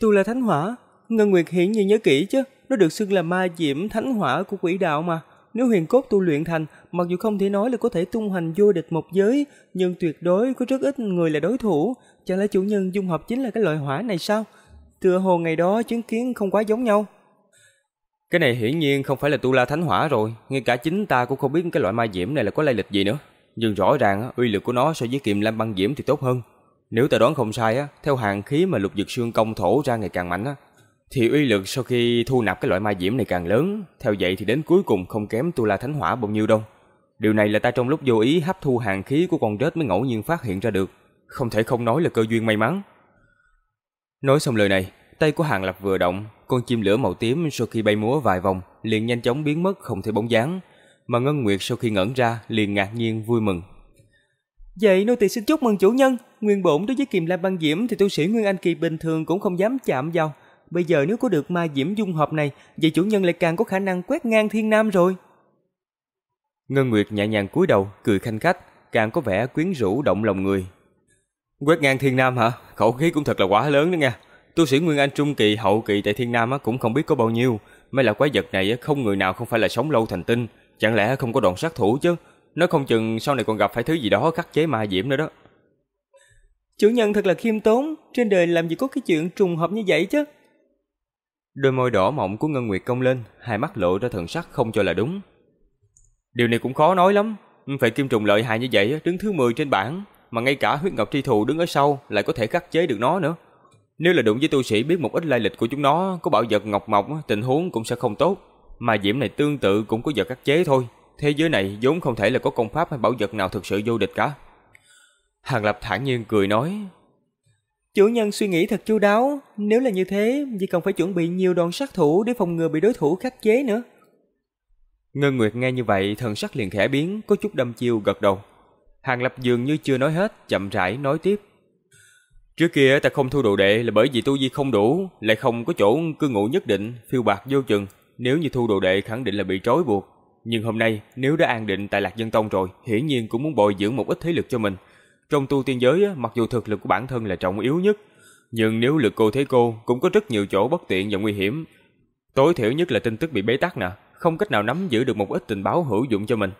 Tu La Thánh Hỏa, Ngân Nguyệt hiển nhiên nhớ kỹ chứ, nó được xưng là ma diễm thánh hỏa của quỷ đạo mà. Nếu huyền cốt tu luyện thành, mặc dù không thể nói là có thể tung hành vô địch một giới, nhưng tuyệt đối có rất ít người là đối thủ. Chẳng lẽ chủ nhân dung hợp chính là cái loại hỏa này sao? Tựa hồ ngày đó chứng kiến không quá giống nhau. Cái này hiển nhiên không phải là tu la thánh hỏa rồi, ngay cả chính ta cũng không biết cái loại ma diễm này là có lai lịch gì nữa. Nhưng rõ ràng uy lực của nó so với kiềm lam băng diễm thì tốt hơn. Nếu ta đoán không sai á, theo hàng khí mà lục dược xương công thổ ra ngày càng mạnh á, thì uy lực sau khi thu nạp cái loại ma diễm này càng lớn, theo vậy thì đến cuối cùng không kém tu la thánh hỏa bao nhiêu đâu. Điều này là ta trong lúc vô ý hấp thu hàng khí của con rết mới ngẫu nhiên phát hiện ra được, không thể không nói là cơ duyên may mắn. Nói xong lời này, tay của Hàng Lập vừa động, con chim lửa màu tím sau khi bay múa vài vòng liền nhanh chóng biến mất không thấy bóng dáng, mà Ngân Nguyệt sau khi ngẩn ra liền ngạc nhiên vui mừng. Vậy nô tỳ xin chúc mừng chủ nhân, nguyên bổn đối với kiềm lam băng diễm thì tu sĩ Nguyên Anh kỳ bình thường cũng không dám chạm vào, Bây giờ nếu có được ma diễm dung hợp này, vậy chủ nhân lại càng có khả năng quét ngang thiên nam rồi. Ngân Nguyệt nhẹ nhàng cúi đầu, cười khanh khách, càng có vẻ quyến rũ động lòng người. Quét ngang thiên nam hả? Khẩu khí cũng thật là quá lớn đó nha. Tu sĩ Nguyên Anh trung kỳ, hậu kỳ tại thiên nam cũng không biết có bao nhiêu. Mấy là quái vật này không người nào không phải là sống lâu thành tinh. Chẳng lẽ không có đòn sát thủ chứ? Nó không chừng sau này còn gặp phải thứ gì đó khắc chế ma diễm nữa đó. Chủ nhân thật là khiêm tốn, trên đời làm gì có cái chuyện trùng hợp như vậy chứ? Đôi môi đỏ mọng của Ngân Nguyệt cong lên, hai mắt lộ ra thần sắc không cho là đúng. Điều này cũng khó nói lắm, phải kim trùng lợi hại như vậy đứng thứ 10 trên bảng, mà ngay cả huyết ngọc tri thù đứng ở sau lại có thể khắc chế được nó nữa. Nếu là đụng với tu sĩ biết một ít lai lịch của chúng nó, có bảo vật ngọc mộc, tình huống cũng sẽ không tốt. Mà diễm này tương tự cũng có vật khắc chế thôi. Thế giới này vốn không thể là có công pháp hay bảo vật nào thực sự vô địch cả. Hàng Lập thản nhiên cười nói, Chủ nhân suy nghĩ thật chu đáo, nếu là như thế, vì cần phải chuẩn bị nhiều đòn sát thủ để phòng ngừa bị đối thủ khắc chế nữa. Ngân Nguyệt nghe như vậy, thần sắc liền khẽ biến, có chút đâm chiêu gật đầu. Hàng Lập dường như chưa nói hết, chậm rãi nói tiếp. Trước kia ta không thu đồ đệ là bởi vì tu vi không đủ, lại không có chỗ cư ngụ nhất định, phiêu bạc vô chừng. Nếu như thu đồ đệ khẳng định là bị trói buộc. Nhưng hôm nay, nếu đã an định tại Lạc Dân Tông rồi, hiển nhiên cũng muốn bồi dưỡng một ít thế lực cho mình. Trong tu tiên giới, mặc dù thực lực của bản thân là trọng yếu nhất, nhưng nếu lực cô thế cô cũng có rất nhiều chỗ bất tiện và nguy hiểm. Tối thiểu nhất là tin tức bị bế tắc nè, không cách nào nắm giữ được một ít tình báo hữu dụng cho mình.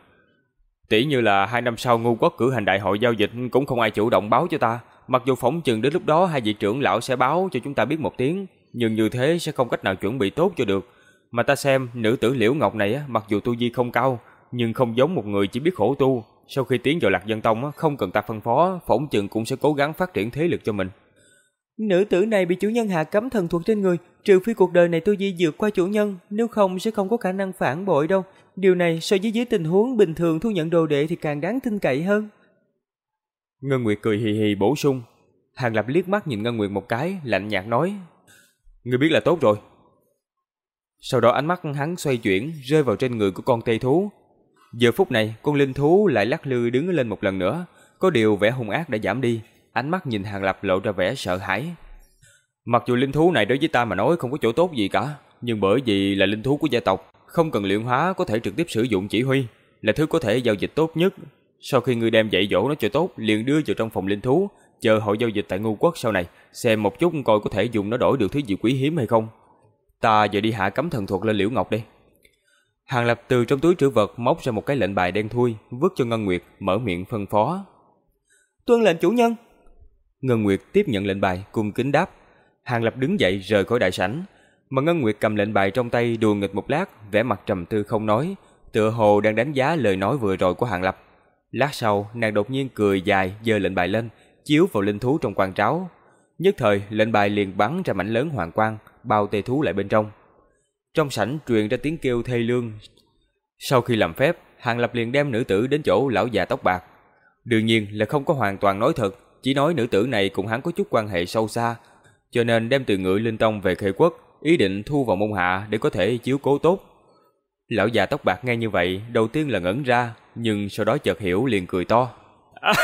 Tỷ như là hai năm sau ngu quốc cử hành đại hội giao dịch cũng không ai chủ động báo cho ta, mặc dù phỏng chừng đến lúc đó hai vị trưởng lão sẽ báo cho chúng ta biết một tiếng, nhưng như thế sẽ không cách nào chuẩn bị tốt cho được. Mà ta xem nữ tử Liễu Ngọc này á mặc dù tu vi không cao, nhưng không giống một người chỉ biết khổ tu, sau khi tiến vào Lạc Dân Tông không cần ta phân phó, phỏng chừng cũng sẽ cố gắng phát triển thế lực cho mình. Nữ tử này bị chủ nhân hạ cấm thần thuật trên người, trừ phi cuộc đời này tôi di vượt qua chủ nhân, nếu không sẽ không có khả năng phản bội đâu. Điều này so với dưới tình huống bình thường thu nhận đồ đệ thì càng đáng tin cậy hơn. Ngân Nguyệt cười hì hì bổ sung. Hàng Lập liếc mắt nhìn Ngân Nguyệt một cái, lạnh nhạt nói. Ngươi biết là tốt rồi. Sau đó ánh mắt hắn xoay chuyển, rơi vào trên người của con tê thú, Giờ phút này, con linh thú lại lắc lư đứng lên một lần nữa, có điều vẻ hung ác đã giảm đi, ánh mắt nhìn Hàng Lập lộ ra vẻ sợ hãi. Mặc dù linh thú này đối với ta mà nói không có chỗ tốt gì cả, nhưng bởi vì là linh thú của gia tộc, không cần luyện hóa có thể trực tiếp sử dụng chỉ huy, là thứ có thể giao dịch tốt nhất. Sau khi ngươi đem dạy dỗ nó cho tốt, liền đưa vào trong phòng linh thú, chờ hội giao dịch tại ngu quốc sau này, xem một chút coi có thể dùng nó đổi được thứ gì quý hiếm hay không. Ta giờ đi hạ cấm thần thuật lên Liễu Ngọc đây. Hàng Lập từ trong túi trữ vật móc ra một cái lệnh bài đen thui, vứt cho Ngân Nguyệt, mở miệng phân phó. Tuân lệnh chủ nhân. Ngân Nguyệt tiếp nhận lệnh bài, cung kính đáp. Hàng Lập đứng dậy rời khỏi đại sảnh, mà Ngân Nguyệt cầm lệnh bài trong tay đùa nghịch một lát, vẻ mặt trầm tư không nói, tựa hồ đang đánh giá lời nói vừa rồi của Hàng Lập. Lát sau, nàng đột nhiên cười dài, giơ lệnh bài lên, chiếu vào linh thú trong quan tráo. Nhất thời, lệnh bài liền bắn ra mảnh lớn hoàng quang, bao tê thú lại bên trong. Trong sảnh truyền ra tiếng kêu thê lương. Sau khi làm phép, Hàng Lập liền đem nữ tử đến chỗ lão già tóc bạc. Đương nhiên là không có hoàn toàn nói thật, chỉ nói nữ tử này cùng hắn có chút quan hệ sâu xa, cho nên đem từ ngự linh tông về khê quốc, ý định thu vào môn hạ để có thể chiếu cố tốt. Lão già tóc bạc nghe như vậy, đầu tiên là ngẩn ra, nhưng sau đó chợt hiểu liền cười to.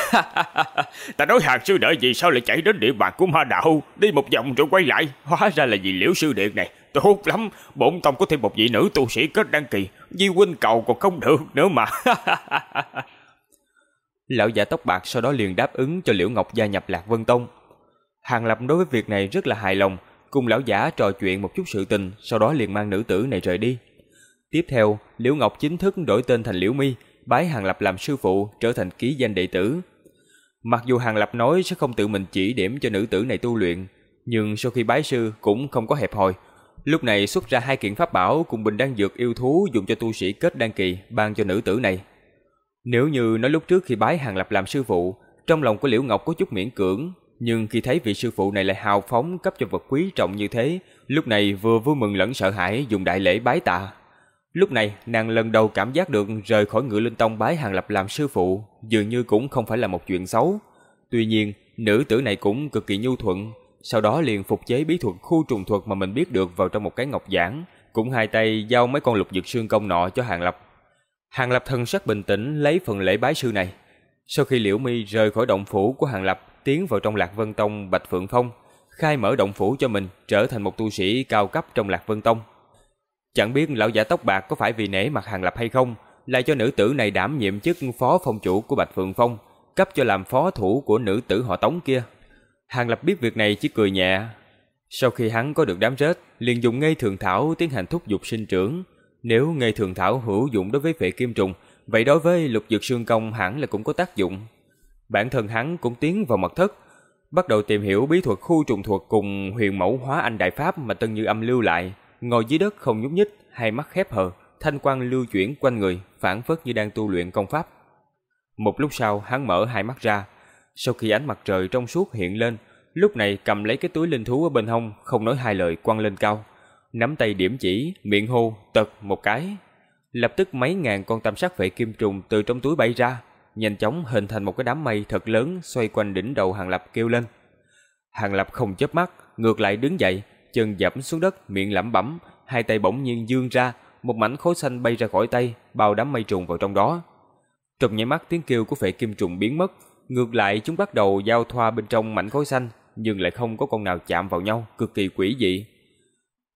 ta nói hàng sư đợi gì sao lại chạy đến địa bàn của ma đạo, đi một vòng rồi quay lại, hóa ra là vì liễu sư điện này, Tốt lắm, bổn tông có thêm một vị nữ tu sĩ kết đăng kỳ, Di huynh cầu còn không được nữa mà. Lão già tóc bạc sau đó liền đáp ứng cho Liễu Ngọc gia nhập Lạc Vân Tông. Hàng Lập đối với việc này rất là hài lòng, cùng lão giả trò chuyện một chút sự tình, sau đó liền mang nữ tử này rời đi. Tiếp theo, Liễu Ngọc chính thức đổi tên thành Liễu Mi, bái Hàng Lập làm sư phụ, trở thành ký danh đệ tử. Mặc dù Hàng Lập nói sẽ không tự mình chỉ điểm cho nữ tử này tu luyện, nhưng sau khi bái sư cũng không có hẹp hòi. Lúc này xuất ra hai kiện pháp bảo cùng bình đan dược yêu thú dùng cho tu sĩ kết đan kỳ ban cho nữ tử này. Nếu như nói lúc trước khi bái Hàng Lập làm sư phụ, trong lòng của Liễu Ngọc có chút miễn cưỡng, nhưng khi thấy vị sư phụ này lại hào phóng cấp cho vật quý trọng như thế, lúc này vừa vui mừng lẫn sợ hãi dùng đại lễ bái tạ. Lúc này, nàng lần đầu cảm giác được rời khỏi ngự linh tông bái hàng lập làm sư phụ, dường như cũng không phải là một chuyện xấu. Tuy nhiên, nữ tử này cũng cực kỳ nhu thuận, sau đó liền phục chế bí thuật khu trùng thuật mà mình biết được vào trong một cái ngọc giản, cũng hai tay giao mấy con lục dược xương công nọ cho Hàng Lập. Hàng Lập thần sắc bình tĩnh lấy phần lễ bái sư này. Sau khi Liễu Mi rời khỏi động phủ của Hàng Lập, tiến vào trong Lạc Vân Tông Bạch Phượng Phong, khai mở động phủ cho mình trở thành một tu sĩ cao cấp trong Lạc Vân Tông. Chẳng biết lão giả tóc bạc có phải vì nể mặt Hàng Lập hay không, lại cho nữ tử này đảm nhiệm chức phó phong chủ của Bạch Phượng Phong, cấp cho làm phó thủ của nữ tử họ Tống kia. Hàng Lập biết việc này chỉ cười nhẹ. Sau khi hắn có được đám rết, liền dùng ngây thường thảo tiến hành thúc dục sinh trưởng. Nếu ngây thường thảo hữu dụng đối với phệ kim trùng, vậy đối với lục dược xương công hẳn là cũng có tác dụng. Bản thân hắn cũng tiến vào mật thất, bắt đầu tìm hiểu bí thuật khu trùng thuật cùng huyền mẫu hóa anh đại pháp mà Tân Như Âm lưu lại, ngồi dưới đất không nhúc nhích, hai mắt khép hờ, thanh quang lưu chuyển quanh người, phản phất như đang tu luyện công pháp. Một lúc sau, hắn mở hai mắt ra, sau khi ánh mặt trời trong suốt hiện lên, lúc này cầm lấy cái túi linh thú ở bên hông, không nói hai lời quăng lên cao, nắm tay điểm chỉ, miệng hô, tật một cái. Lập tức mấy ngàn con tam sắc vệ kim trùng từ trong túi bay ra, nhanh chóng hình thành một cái đám mây thật lớn xoay quanh đỉnh đầu Hàng Lập kêu lên. Hàng Lập không chớp mắt, ngược lại đứng dậy, chân dẫm xuống đất, miệng lẩm bẩm, hai tay bỗng nhiên dương ra, một mảnh khối xanh bay ra khỏi tay, bao đám mây trùng vào trong đó. Trong nháy mắt tiếng kêu của phệ kim trùng biến mất, ngược lại chúng bắt đầu giao thoa bên trong mảnh khối xanh, nhưng lại không có con nào chạm vào nhau, cực kỳ quỷ dị.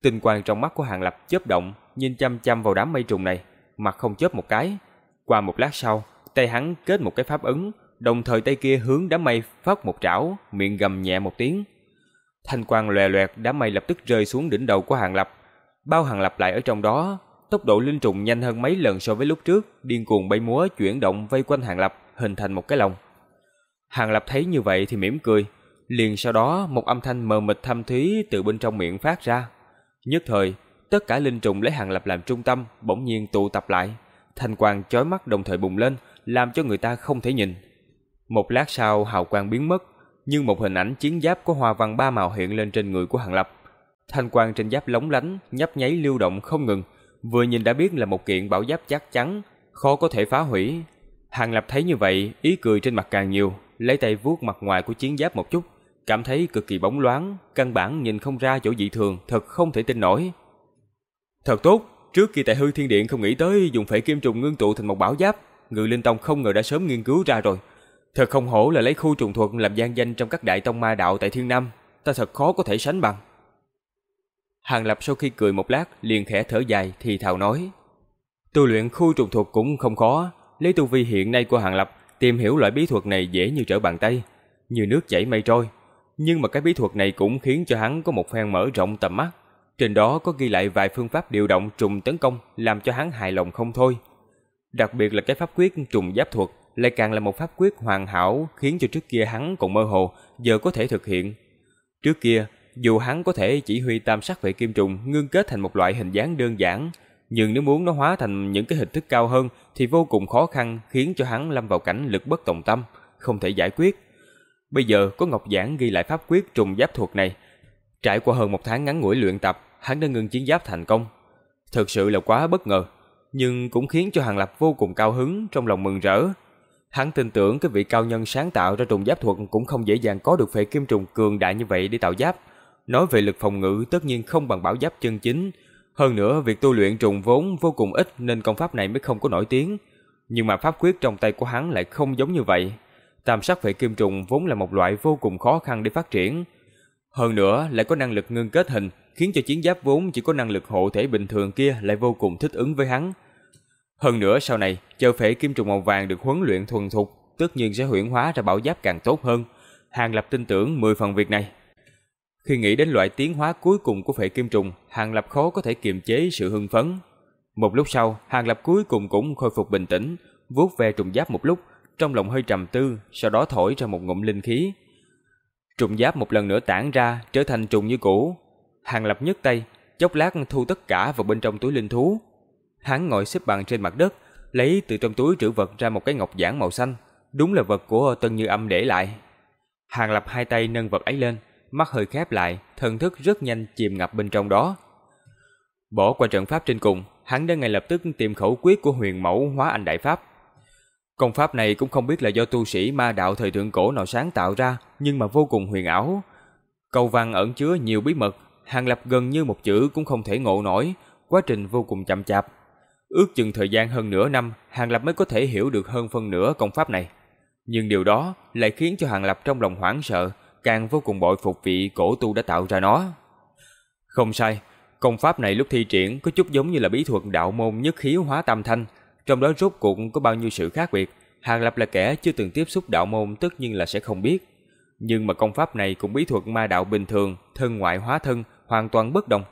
Tinh quang trong mắt của Hàng Lập chớp động, nhìn chăm chăm vào đám mây trùng này, mặt không chớp một cái. Qua một lát sau, tay hắn kết một cái pháp ấn, đồng thời tay kia hướng đám mây phát một trảo, miệng gầm nhẹ một tiếng. Thanh quang lòe loẹt, đám mây lập tức rơi xuống đỉnh đầu của Hàng Lập. Bao Hàng Lập lại ở trong đó, tốc độ linh trùng nhanh hơn mấy lần so với lúc trước, điên cuồng bay múa chuyển động vây quanh Hàng Lập, hình thành một cái lồng. Hàng Lập thấy như vậy thì mỉm cười, liền sau đó một âm thanh mờ mịt thâm thúy từ bên trong miệng phát ra. Nhất thời, tất cả linh trùng lấy Hàng Lập làm trung tâm, bỗng nhiên tụ tập lại, thanh quang chói mắt đồng thời bùng lên, làm cho người ta không thể nhìn. Một lát sau hào quang biến mất, nhưng một hình ảnh chiến giáp có hoa văn ba màu hiện lên trên người của Hàng Lập. Thanh quang trên giáp lóng lánh, nhấp nháy lưu động không ngừng, vừa nhìn đã biết là một kiện bảo giáp chắc chắn, khó có thể phá hủy. Hàng Lập thấy như vậy, ý cười trên mặt càng nhiều, lấy tay vuốt mặt ngoài của chiến giáp một chút, cảm thấy cực kỳ bóng loáng, căn bản nhìn không ra chỗ dị thường, thật không thể tin nổi. Thật tốt, trước khi tại hư thiên điện không nghĩ tới dùng phải kim trùng ngưng tụ thành một bảo giáp, Ngự Linh Tông không ngờ đã sớm nghiên cứu ra rồi. Thật không hổ là lấy khu trùng thuật làm gian danh trong các đại tông ma đạo tại Thiên Nam, ta thật khó có thể sánh bằng. Hàng Lập sau khi cười một lát, liền khẽ thở dài thì thào nói: Tu luyện khu trùng thuật cũng không khó, lấy tu vi hiện nay của Hàng Lập, tìm hiểu loại bí thuật này dễ như trở bàn tay, như nước chảy mây trôi. Nhưng mà cái bí thuật này cũng khiến cho hắn có một phen mở rộng tầm mắt. Trên đó có ghi lại vài phương pháp điều động trùng tấn công, làm cho hắn hài lòng không thôi. Đặc biệt là cái pháp quyết trùng giáp thuật lại càng là một pháp quyết hoàn hảo khiến cho trước kia hắn còn mơ hồ, giờ có thể thực hiện. Trước kia, dù hắn có thể chỉ huy tam sắc vệ kim trùng ngưng kết thành một loại hình dáng đơn giản, nhưng nếu muốn nó hóa thành những cái hình thức cao hơn thì vô cùng khó khăn khiến cho hắn lâm vào cảnh lực bất tòng tâm, không thể giải quyết. Bây giờ có Ngọc Giảng ghi lại pháp quyết trùng giáp thuật này. Trải qua hơn một tháng ngắn ngủi luyện tập, hắn đã ngưng chiến giáp thành công. Thật sự là quá bất ngờ nhưng cũng khiến cho Hàng Lập vô cùng cao hứng trong lòng mừng rỡ. Hắn tin tưởng cái vị cao nhân sáng tạo ra trùng giáp thuật cũng không dễ dàng có được phệ kim trùng cường đại như vậy để tạo giáp. Nói về lực phòng ngự tất nhiên không bằng bảo giáp chân chính. Hơn nữa việc tu luyện trùng vốn vô cùng ít nên công pháp này mới không có nổi tiếng. Nhưng mà pháp quyết trong tay của hắn lại không giống như vậy. Tam sắc vệ kim trùng vốn là một loại vô cùng khó khăn để phát triển. Hơn nữa lại có năng lực ngưng kết hình khiến cho chiến giáp vốn chỉ có năng lực hộ thể bình thường kia lại vô cùng thích ứng với hắn. Hơn nữa sau này, chờ phệ kim trùng màu vàng được huấn luyện thuần thục, tất nhiên sẽ huyển hóa ra bảo giáp càng tốt hơn. Hàng Lập tin tưởng 10 phần việc này. Khi nghĩ đến loại tiến hóa cuối cùng của phệ kim trùng, Hàng Lập khó có thể kiềm chế sự hưng phấn. Một lúc sau, Hàng Lập cuối cùng cũng khôi phục bình tĩnh, vuốt ve trùng giáp một lúc, trong lòng hơi trầm tư, sau đó thổi ra một ngụm linh khí. Trùng giáp một lần nữa tản ra, trở thành trùng như cũ. Hàng Lập nhấc tay, chốc lát thu tất cả vào bên trong túi linh thú. Hắn ngồi xếp bằng trên mặt đất, lấy từ trong túi trữ vật ra một cái ngọc giản màu xanh, đúng là vật của Tân Như Âm để lại. Hàng Lập hai tay nâng vật ấy lên, mắt hơi khép lại, thần thức rất nhanh chìm ngập bên trong đó. Bỏ qua trận pháp trên cùng, hắn đã ngay lập tức tìm khẩu quyết của huyền mẫu hóa anh đại pháp. Công pháp này cũng không biết là do tu sĩ ma đạo thời thượng cổ nào sáng tạo ra, nhưng mà vô cùng huyền ảo. Câu văn ẩn chứa nhiều bí mật, Hàng Lập gần như một chữ cũng không thể ngộ nổi, quá trình vô cùng chậm chạp. Ước chừng thời gian hơn nửa năm, Hàng Lập mới có thể hiểu được hơn phân nửa công pháp này. Nhưng điều đó lại khiến cho Hàng Lập trong lòng hoảng sợ, càng vô cùng bội phục vị cổ tu đã tạo ra nó. Không sai, công pháp này lúc thi triển có chút giống như là bí thuật đạo môn nhất khí hóa tam thanh, trong đó rốt cuộc có bao nhiêu sự khác biệt. Hàng Lập là kẻ chưa từng tiếp xúc đạo môn tất nhiên là sẽ không biết. Nhưng mà công pháp này cũng bí thuật ma đạo bình thường, thân ngoại hóa thân, hoàn toàn bất đồng.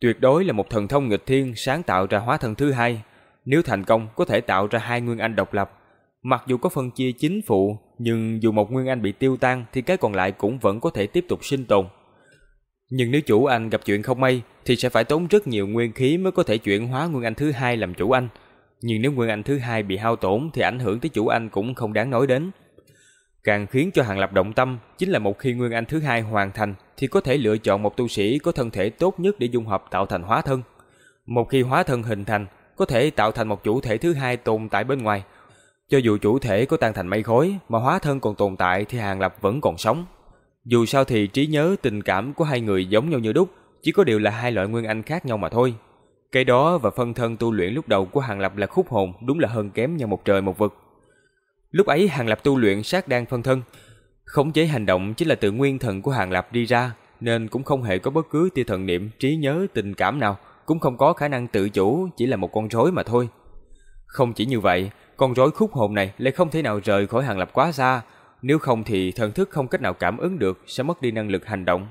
Tuyệt đối là một thần thông nghịch thiên sáng tạo ra hóa thân thứ hai. Nếu thành công có thể tạo ra hai nguyên anh độc lập. Mặc dù có phân chia chính phụ, nhưng dù một nguyên anh bị tiêu tan thì cái còn lại cũng vẫn có thể tiếp tục sinh tồn. Nhưng nếu chủ anh gặp chuyện không may thì sẽ phải tốn rất nhiều nguyên khí mới có thể chuyển hóa nguyên anh thứ hai làm chủ anh. Nhưng nếu nguyên anh thứ hai bị hao tổn thì ảnh hưởng tới chủ anh cũng không đáng nói đến. Càng khiến cho Hàng Lập động tâm chính là một khi nguyên anh thứ hai hoàn thành thì có thể lựa chọn một tu sĩ có thân thể tốt nhất để dung hợp tạo thành hóa thân. Một khi hóa thân hình thành, có thể tạo thành một chủ thể thứ hai tồn tại bên ngoài. Cho dù chủ thể có tan thành mây khói mà hóa thân còn tồn tại thì Hàng Lập vẫn còn sống. Dù sao thì trí nhớ, tình cảm của hai người giống nhau như đúc, chỉ có điều là hai loại nguyên anh khác nhau mà thôi. Cái đó và phân thân tu luyện lúc đầu của Hàng Lập là khúc hồn đúng là hơn kém nhau một trời một vực. Lúc ấy Hàng Lập tu luyện sát đan phân thân, khống chế hành động chính là từ nguyên thần của Hàng Lập đi ra, nên cũng không hề có bất cứ tia thần niệm, trí nhớ, tình cảm nào, cũng không có khả năng tự chủ, chỉ là một con rối mà thôi. Không chỉ như vậy, con rối khúc hồn này lại không thể nào rời khỏi Hàng Lập quá xa, nếu không thì thần thức không cách nào cảm ứng được sẽ mất đi năng lực hành động.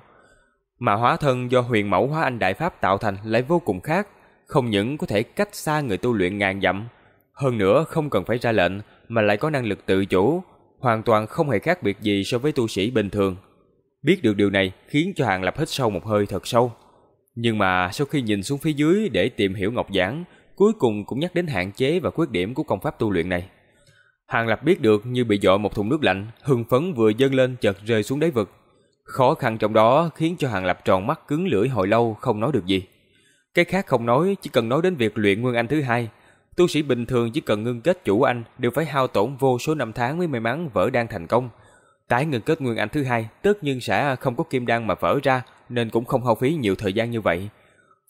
Mà hóa thân do huyền mẫu hóa anh đại pháp tạo thành lại vô cùng khác, không những có thể cách xa người tu luyện ngàn dặm, hơn nữa không cần phải ra lệnh mà lại có năng lực tự chủ, hoàn toàn không hề khác biệt gì so với tu sĩ bình thường. Biết được điều này khiến cho Hàng Lập hít sâu một hơi thật sâu. Nhưng mà sau khi nhìn xuống phía dưới để tìm hiểu Ngọc Giảng, cuối cùng cũng nhắc đến hạn chế và khuyết điểm của công pháp tu luyện này. Hàng Lập biết được như bị dội một thùng nước lạnh, hưng phấn vừa dâng lên chợt rơi xuống đáy vực. Khó khăn trong đó khiến cho Hàng Lập tròn mắt cứng lưỡi hồi lâu không nói được gì. Cái khác không nói, chỉ cần nói đến việc luyện nguyên anh thứ hai. Tu sĩ bình thường chỉ cần ngưng kết chủ anh đều phải hao tổn vô số năm tháng mới may mắn vỡ đan thành công. Tái ngưng kết nguyên anh thứ hai tất nhiên sẽ không có kim đan mà vỡ ra nên cũng không hao phí nhiều thời gian như vậy.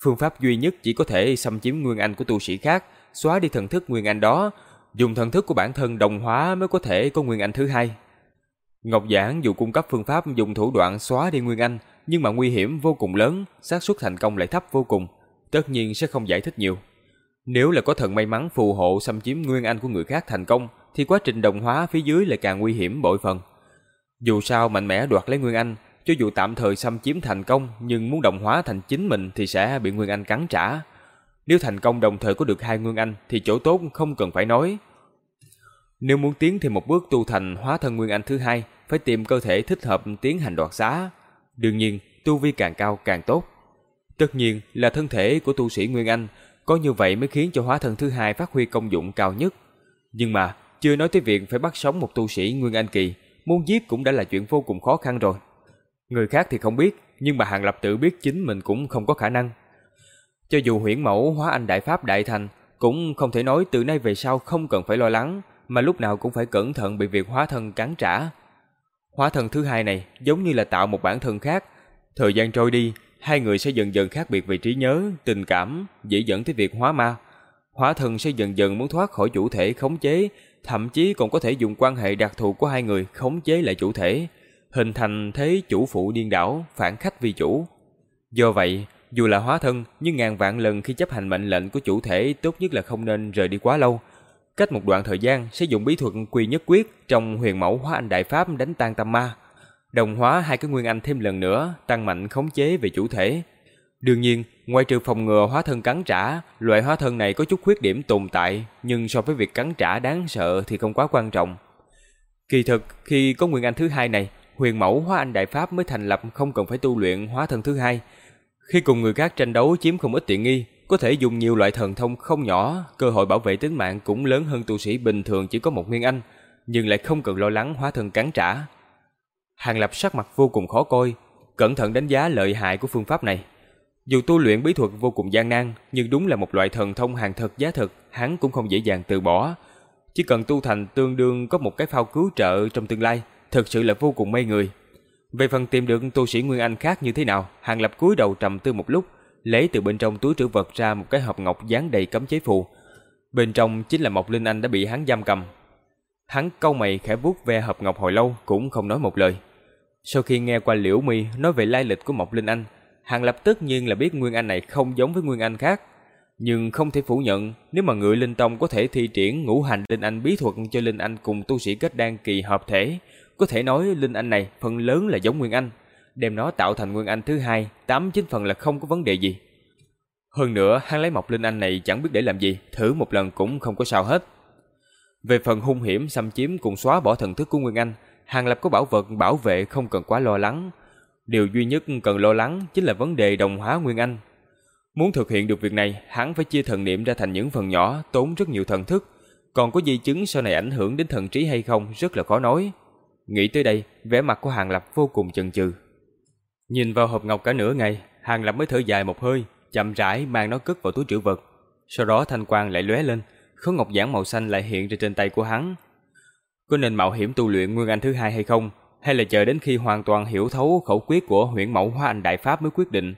Phương pháp duy nhất chỉ có thể xâm chiếm nguyên anh của tu sĩ khác, xóa đi thần thức nguyên anh đó, dùng thần thức của bản thân đồng hóa mới có thể có nguyên anh thứ hai. Ngọc Giảng dù cung cấp phương pháp dùng thủ đoạn xóa đi nguyên anh, nhưng mà nguy hiểm vô cùng lớn, xác suất thành công lại thấp vô cùng tất nhiên sẽ không giải thích nhiều. Nếu là có thần may mắn phù hộ xâm chiếm nguyên anh của người khác thành công, thì quá trình đồng hóa phía dưới lại càng nguy hiểm bội phần. Dù sao mạnh mẽ đoạt lấy nguyên anh, cho dù tạm thời xâm chiếm thành công nhưng muốn đồng hóa thành chính mình thì sẽ bị nguyên anh cắn trả. Nếu thành công đồng thời có được hai nguyên anh thì chỗ tốt không cần phải nói. Nếu muốn tiến thêm một bước tu thành hóa thân nguyên anh thứ hai, phải tìm cơ thể thích hợp tiến hành đoạt xá. Đương nhiên, tu vi càng cao càng tốt. Tất nhiên là thân thể của tu sĩ Nguyên Anh, có như vậy mới khiến cho hóa thân thứ hai phát huy công dụng cao nhất. Nhưng mà, chưa nói tới việc phải bắt sống một tu sĩ Nguyên Anh kỳ, muốn giết cũng đã là chuyện vô cùng khó khăn rồi. Người khác thì không biết, nhưng mà Hàng Lập tự biết chính mình cũng không có khả năng. Cho dù huyễn mẫu hóa anh đại pháp đại thành, cũng không thể nói từ nay về sau không cần phải lo lắng, mà lúc nào cũng phải cẩn thận bị việc hóa thân cắn trả. Hóa thân thứ hai này giống như là tạo một bản thân khác, thời gian trôi đi, hai người sẽ dần dần khác biệt về trí nhớ, tình cảm, dễ dẫn tới việc hóa ma. Hóa thân sẽ dần dần muốn thoát khỏi chủ thể khống chế, thậm chí còn có thể dùng quan hệ đặc thù của hai người khống chế lại chủ thể, hình thành thế chủ phụ điên đảo, phản khách vi chủ. Do vậy, dù là hóa thân, nhưng ngàn vạn lần khi chấp hành mệnh lệnh của chủ thể tốt nhất là không nên rời đi quá lâu. Cách một đoạn thời gian sẽ dùng bí thuật quy nhất quyết trong huyền mẫu hóa anh đại pháp đánh tan tâm ma. đồng hóa hai cái nguyên anh thêm lần nữa, tăng mạnh khống chế về chủ thể. Đương nhiên, ngoài trừ phòng ngừa hóa thân cắn trả, loại hóa thân này có chút khuyết điểm tồn tại, nhưng so với việc cắn trả đáng sợ thì không quá quan trọng. Kỳ thực, khi có nguyên anh thứ hai này, huyền mẫu hóa anh đại pháp mới thành lập không cần phải tu luyện hóa thần thứ hai. Khi cùng người khác tranh đấu chiếm không ít tiện nghi, có thể dùng nhiều loại thần thông không nhỏ, cơ hội bảo vệ tính mạng cũng lớn hơn tu sĩ bình thường chỉ có một nguyên anh, nhưng lại không cần lo lắng hóa thần cắn trả. Hàng Lập sắc mặt vô cùng khó coi, cẩn thận đánh giá lợi hại của phương pháp này. Dù tu luyện bí thuật vô cùng gian nan, nhưng đúng là một loại thần thông hàng thật giá thực, hắn cũng không dễ dàng từ bỏ. Chỉ cần tu thành tương đương có một cái phao cứu trợ trong tương lai, thực sự là vô cùng mê người. Về phần tìm được tu sĩ Nguyên Anh khác như thế nào, Hàng Lập cúi đầu trầm tư một lúc, lấy từ bên trong túi trữ vật ra một cái hộp ngọc dán đầy cấm chế phù. Bên trong chính là Mộc Linh Anh đã bị hắn giam cầm. Hắn câu mày khẽ vuốt ve hộp ngọc hồi lâu cũng không nói một lời. Sau khi nghe qua Liễu Mi nói về lai lịch của Mộc Linh Anh, Hàng Lập tất nhiên là biết Nguyên Anh này không giống với Nguyên Anh khác. Nhưng không thể phủ nhận, nếu mà người Linh Tông có thể thi triển ngũ hành Linh Anh bí thuật cho Linh Anh cùng tu sĩ kết đan kỳ hợp thể, có thể nói Linh Anh này phần lớn là giống Nguyên Anh, đem nó tạo thành Nguyên Anh thứ hai, tám chín phần là không có vấn đề gì. Hơn nữa, hắn lấy mọc Linh Anh này chẳng biết để làm gì, thử một lần cũng không có sao hết. Về phần hung hiểm xâm chiếm cùng xóa bỏ thần thức của Nguyên Anh, Hàng Lập có bảo vật bảo vệ không cần quá lo lắng. Điều duy nhất cần lo lắng chính là vấn đề đồng hóa Nguyên Anh. Muốn thực hiện được việc này, hắn phải chia thần niệm ra thành những phần nhỏ, tốn rất nhiều thần thức. Còn có di chứng sau này ảnh hưởng đến thần trí hay không rất là khó nói. Nghĩ tới đây, vẻ mặt của Hàng Lập vô cùng chần chừ. Nhìn vào hộp ngọc cả nửa ngày, Hàng Lập mới thở dài một hơi, chậm rãi mang nó cất vào túi trữ vật. Sau đó thanh quang lại lóe lên, khối ngọc giản màu xanh lại hiện ra trên tay của hắn. Có nên mạo hiểm tu luyện nguyên anh thứ hai hay không, hay là chờ đến khi hoàn toàn hiểu thấu khẩu quyết của Huyện Mẫu Hoa Anh Đại Pháp mới quyết định?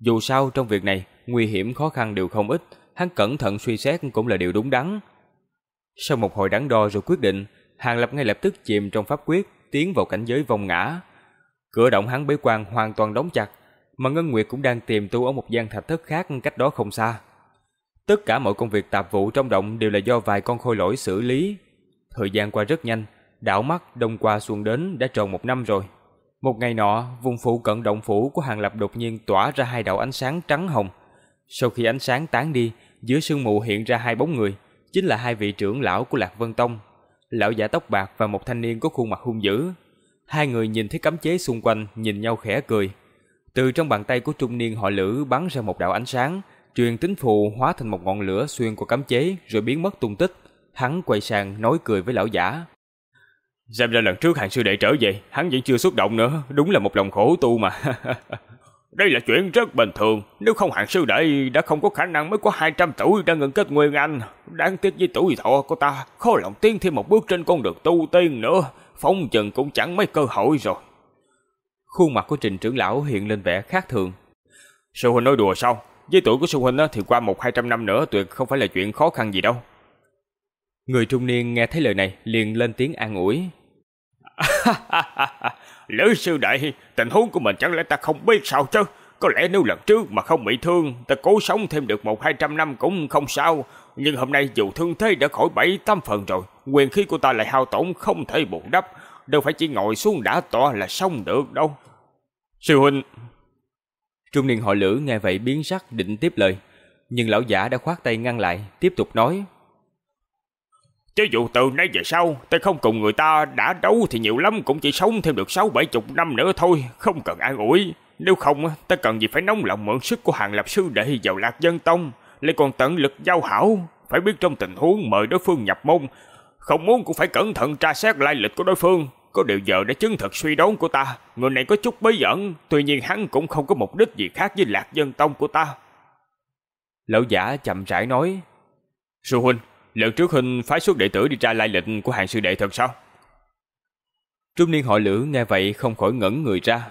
Dù sao trong việc này, nguy hiểm khó khăn đều không ít, hắn cẩn thận suy xét cũng là điều đúng đắn. Sau một hồi đắn đo rồi quyết định, Hàng Lập ngay lập tức chìm trong pháp quyết, tiến vào cảnh giới vong ngã. Cửa động hắn bế quan hoàn toàn đóng chặt, mà Ngân Nguyệt cũng đang tìm tu ở một gian thạch thất khác cách đó không xa. Tất cả mọi công việc tạp vụ trong động đều là do vài con khôi lỗi xử lý. Thời gian qua rất nhanh, đảo mắt đông qua xuân đến đã tròn một năm rồi. Một ngày nọ, vùng phụ cận động phủ của Hàng Lập đột nhiên tỏa ra hai đạo ánh sáng trắng hồng. Sau khi ánh sáng tán đi, giữa sương mù hiện ra hai bóng người, chính là hai vị trưởng lão của Lạc Vân Tông, lão giả tóc bạc và một thanh niên có khuôn mặt hung dữ. Hai người nhìn thấy cấm chế xung quanh, nhìn nhau khẽ cười. Từ trong bàn tay của trung niên họ Lữ bắn ra một đạo ánh sáng, truyền tính phù hóa thành một ngọn lửa xuyên qua cấm chế rồi biến mất tung tích. Hắn quay sang nói cười với lão giả. Xem ra lần trước hàng sư đệ trở về, hắn vẫn chưa xuất động nữa, đúng là một lòng khổ tu mà. Đây là chuyện rất bình thường, nếu không hạng sư đệ đã không có khả năng mới có 200 tuổi đang ngừng kết nguyên anh. Đáng tiếc với tuổi thọ của ta, khó lòng tiến thêm một bước trên con đường tu tiên nữa, phong trần cũng chẳng mấy cơ hội rồi. Khuôn mặt của trình trưởng lão hiện lên vẻ khác thường. Sư huynh nói đùa sao? Với tuổi của sư huynh thì qua một hai trăm năm nữa tuyệt không phải là chuyện khó khăn gì đâu. Người trung niên nghe thấy lời này liền lên tiếng an ủi. Lữ sư đệ, tình huống của mình chẳng lẽ ta không biết sao chứ? Có lẽ nếu lần trước mà không bị thương, ta cố sống thêm được một hai trăm năm cũng không sao. Nhưng hôm nay dù thương thế đã khỏi bảy tám phần rồi, quyền khí của ta lại hao tổn không thể bù đắp. Đâu phải chỉ ngồi xuống đã tọa là xong được đâu. Sư huynh... Trung niên họ lữ nghe vậy biến sắc định tiếp lời. Nhưng lão giả đã khoát tay ngăn lại, tiếp tục nói. Chứ dù từ nay về sau, ta không cùng người ta đã đấu thì nhiều lắm cũng chỉ sống thêm được sáu bảy chục năm nữa thôi, không cần an ủi. Nếu không, ta cần gì phải nóng lòng mượn sức của hàng lập sư đệ vào lạc dân tông, lại còn tận lực giao hảo, phải biết trong tình huống mời đối phương nhập môn, không muốn cũng phải cẩn thận tra xét lai lịch của đối phương. Có điều giờ đã chứng thực suy đoán của ta, người này có chút bí ẩn, tuy nhiên hắn cũng không có mục đích gì khác với lạc dân tông của ta. Lão giả chậm rãi nói, Sư huynh, lần trước huynh phái xuất đệ tử đi tra lai lịch của hàng sư đệ thật sao? Trung niên họ lữ nghe vậy không khỏi ngẩn người ra.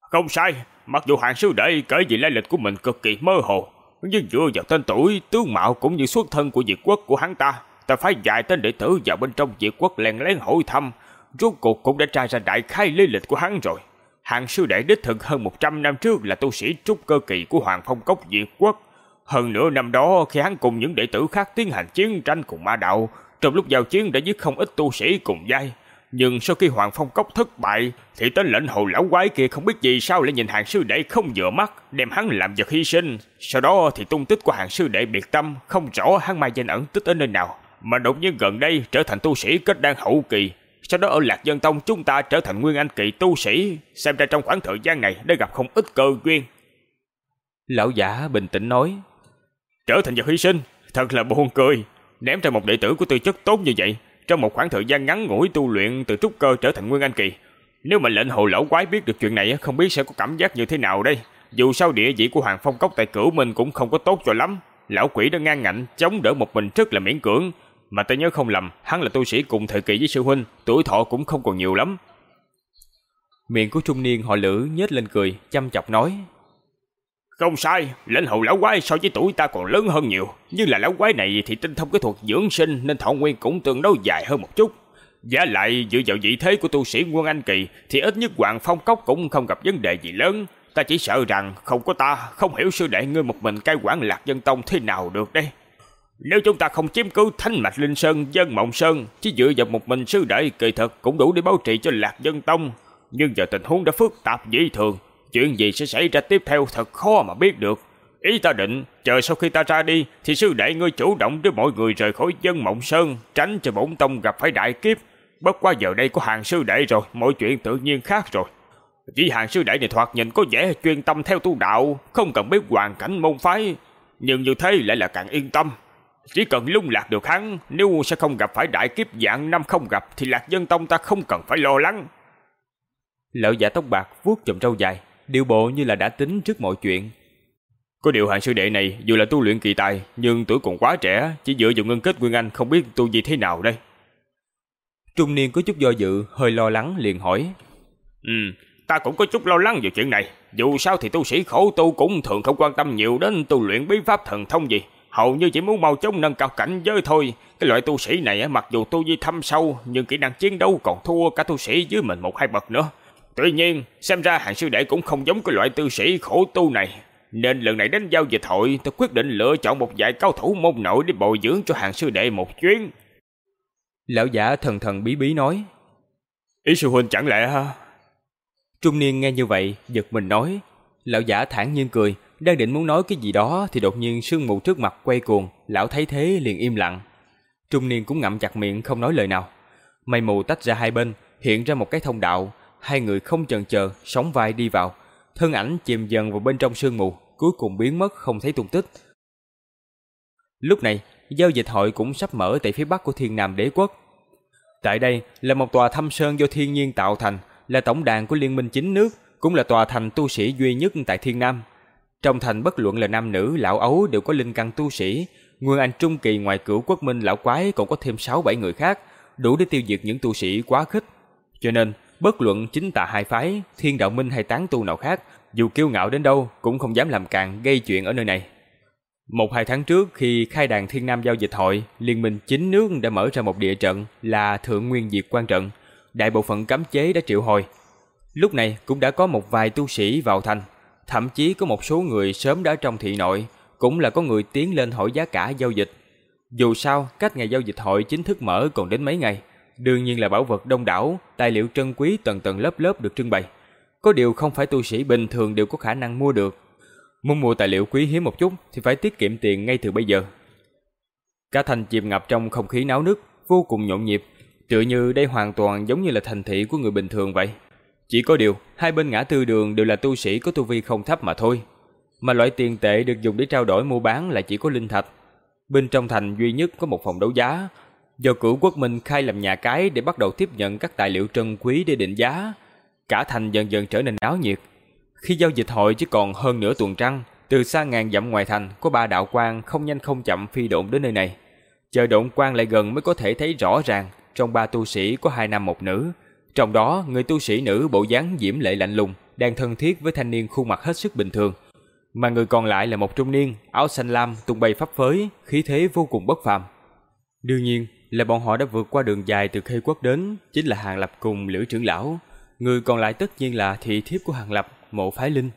Không sai, mặc dù hàng sư đệ kể về lai lịch của mình cực kỳ mơ hồ, nhưng dựa vào tên tuổi, tướng mạo cũng như xuất thân của diệt quốc của hắn ta, ta phải dạy tên đệ tử vào bên trong diệt quốc lén lén hỏi thăm, rốt cuộc cũng đã tra ra đại khai lý lịch của hắn rồi. Hàng sư đệ đích thực hơn 100 năm trước là tu sĩ trúc cơ kỳ của Hoàng Phong Cốc diệt quốc. Hơn nữa năm đó khi hắn cùng những đệ tử khác tiến hành chiến tranh cùng ma đạo, trong lúc giao chiến đã giết không ít tu sĩ cùng giai. Nhưng sau khi Hoàng Phong Cốc thất bại, thì tên lệnh hồ lão quái kia không biết vì sao lại nhìn hàng sư đệ không vừa mắt, đem hắn làm vật hy sinh. Sau đó thì tung tích của hàng sư đệ biệt tâm, không rõ hắn mai danh ẩn tích ở nơi nào. Mà đột nhiên gần đây trở thành tu sĩ kết đan hậu kỳ. Sau đó ở Lạc Dân Tông chúng ta trở thành nguyên anh kỳ tu sĩ. Xem ra trong khoảng thời gian này đã gặp không ít cơ duyên. Lão giả bình tĩnh nói. Trở thành vật hy sinh, thật là buồn cười. Ném ra một đệ tử của tư chất tốt như vậy, trong một khoảng thời gian ngắn ngủi tu luyện từ trúc cơ trở thành nguyên anh kỳ. Nếu mà lệnh hồ lão quái biết được chuyện này không biết sẽ có cảm giác như thế nào đây. Dù sao địa vị của Hoàng Phong Cốc tại cửu mình cũng không có tốt cho lắm. Lão quỷ đã ngang ngạnh chống đỡ một mình rất là miễn cưỡng. Mà tôi nhớ không lầm, hắn là tu sĩ cùng thời kỳ với sư huynh, tuổi thọ cũng không còn nhiều lắm. Miệng của trung niên họ lữ nhếch lên cười, chăm chọc nói. Không sai, lãnh hầu lão quái so với tuổi ta còn lớn hơn nhiều. Nhưng là lão quái này thì tinh thông cái thuật dưỡng sinh nên thọ nguyên cũng tương đối dài hơn một chút. Giá lại dựa vào vị thế của tu sĩ quân Anh Kỳ thì ít nhất Hoàng Phong Cốc cũng không gặp vấn đề gì lớn. Ta chỉ sợ rằng không có ta, không hiểu sư đệ ngươi một mình cai quản lạc dân tông thế nào được đây. Nếu chúng ta không chiếm cứ thanh Mạch Linh Sơn, Dân Mộng Sơn, chỉ dựa vào một mình sư đệ kỳ thật cũng đủ để bảo trì cho lạc dân tông. Nhưng giờ tình huống đã phức tạp dễ thường, chuyện gì sẽ xảy ra tiếp theo thật khó mà biết được. Ý ta định, chờ sau khi ta ra đi, thì sư đệ ngươi chủ động đưa mọi người rời khỏi dân mộng sơn, tránh cho bổn tông gặp phải đại kiếp. Bất quá giờ đây có hàng sư đệ rồi, mọi chuyện tự nhiên khác rồi. Chỉ hàng sư đệ này thoạt nhìn có vẻ chuyên tâm theo tu đạo, không cần biết hoàn cảnh môn phái. Nhưng như thế lại là càng yên tâm. Chỉ cần lung lạc được hắn, nếu sẽ không gặp phải đại kiếp dạng năm không gặp, thì lạc dân tông ta không cần phải lo lắng. Lão giả tóc bạc vuốt chùm râu dài, điều bộ như là đã tính trước mọi chuyện. Có điều hàng sư đệ này dù là tu luyện kỳ tài, nhưng tuổi còn quá trẻ, chỉ dựa vào ngân kết nguyên anh không biết tu gì thế nào đây. Trung niên có chút do dự, hơi lo lắng liền hỏi. Ừ, ta cũng có chút lo lắng về chuyện này. Dù sao thì tu sĩ khổ tu cũng thường không quan tâm nhiều đến tu luyện bí pháp thần thông gì. Hầu như chỉ muốn mau chóng nâng cao cảnh giới thôi. Cái loại tu sĩ này mặc dù tu vi thâm sâu, nhưng kỹ năng chiến đấu còn thua cả tu sĩ dưới mình một hai bậc nữa. Tuy nhiên, xem ra hàng sư đệ cũng không giống cái loại tu sĩ khổ tu này. Nên lần này đến giao dịch hội, tôi quyết định lựa chọn một vài cao thủ môn nội để bồi dưỡng cho hàng sư đệ một chuyến. Lão giả thần thần bí bí nói. Ý sư huynh chẳng lẽ ha? Trung niên nghe như vậy, giật mình nói. Lão giả thản nhiên cười, đang định muốn nói cái gì đó thì đột nhiên sương mù trước mặt quay cuồng, lão thấy thế liền im lặng. Trung niên cũng ngậm chặt miệng không nói lời nào. Mây mù tách ra hai bên, hiện ra một cái thông đạo, hai người không chần chờ, sóng vai đi vào. Thân ảnh chìm dần vào bên trong sương mù, cuối cùng biến mất không thấy tung tích. Lúc này, giao dịch hội cũng sắp mở tại phía bắc của Thiên Nam Đế quốc. Tại đây là một tòa thâm sơn do thiên nhiên tạo thành, là tổng đàn của liên minh chính nước, cũng là tòa thành tu sĩ duy nhất tại Thiên Nam. Trong thành bất luận là nam nữ, lão ấu đều có linh căn tu sĩ, Nguyên Anh Trung Kỳ ngoài cửu quốc minh lão quái còn có thêm 6-7 người khác, đủ để tiêu diệt những tu sĩ quá khích. Cho nên, bất luận chính tà hai phái, thiên đạo minh hay tán tu nào khác, dù kiêu ngạo đến đâu cũng không dám làm càn gây chuyện ở nơi này. Một hai tháng trước khi khai đàn Thiên Nam Giao dịch hội, Liên minh chính nước đã mở ra một địa trận là Thượng Nguyên Diệt Quan Trận. Đại bộ phận cấm chế đã triệu hồi. Lúc này cũng đã có một vài tu sĩ vào thành, thậm chí có một số người sớm đã trong thị nội, cũng là có người tiến lên hỏi giá cả giao dịch. Dù sao, cách ngày giao dịch hội chính thức mở còn đến mấy ngày, đương nhiên là bảo vật đông đảo, tài liệu trân quý tầng tầng lớp lớp được trưng bày. Có điều không phải tu sĩ bình thường đều có khả năng mua được. Muốn mua tài liệu quý hiếm một chút thì phải tiết kiệm tiền ngay từ bây giờ. Cả thành chìm ngập trong không khí náo nức, vô cùng nhộn nhịp, tựa như đây hoàn toàn giống như là thành thị của người bình thường vậy. Chỉ có điều, hai bên ngã tư đường đều là tu sĩ có tu vi không thấp mà thôi. Mà loại tiền tệ được dùng để trao đổi mua bán lại chỉ có linh thạch. Bên trong thành duy nhất có một phòng đấu giá, do cửu quốc minh khai làm nhà cái để bắt đầu tiếp nhận các tài liệu trân quý để định giá. Cả thành dần dần trở nên náo nhiệt. Khi giao dịch hội chỉ còn hơn nửa tuần trăng, từ xa ngàn dặm ngoài thành có ba đạo quan không nhanh không chậm phi độn đến nơi này. Chờ độn quan lại gần mới có thể thấy rõ ràng, trong ba tu sĩ có hai nam một nữ. Trong đó, người tu sĩ nữ bộ dáng diễm lệ lạnh lùng, đang thân thiết với thanh niên khuôn mặt hết sức bình thường. Mà người còn lại là một trung niên, áo xanh lam, tung bay pháp phới, khí thế vô cùng bất phàm. Đương nhiên, là bọn họ đã vượt qua đường dài từ Khê Quốc đến, chính là Hàng Lập cùng Lữ trưởng lão. Người còn lại tất nhiên là thị thiếp của Hàng Lập, Mộ Phái Linh.